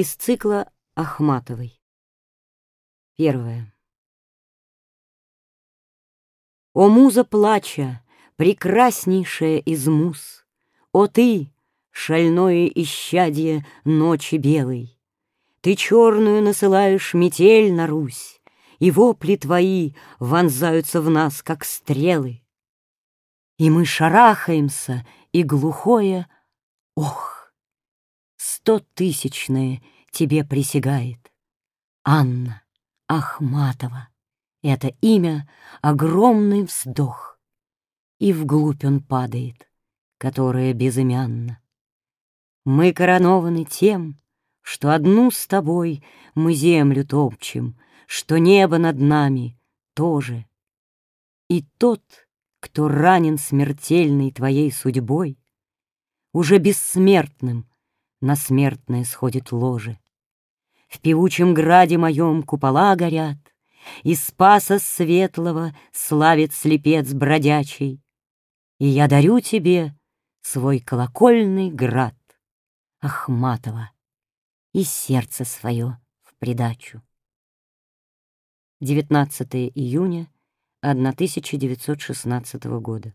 Из цикла Ахматовой. Первое. О муза плача, прекраснейшая из муз, О ты, шальное исчадие ночи белой, Ты черную насылаешь метель на Русь, И вопли твои вонзаются в нас, как стрелы. И мы шарахаемся, и глухое «Ох!» Стотысячное тебе присягает. Анна Ахматова. Это имя — огромный вздох. И вглубь он падает, которая безымянна. Мы коронованы тем, что одну с тобой мы землю топчем, что небо над нами тоже. И тот, кто ранен смертельной твоей судьбой, уже бессмертным на смертное сходит ложе. В певучем граде моем купола горят, И спаса светлого славит слепец бродячий. И я дарю тебе свой колокольный град, Ахматова, и сердце свое в придачу. 19 июня 1916 года.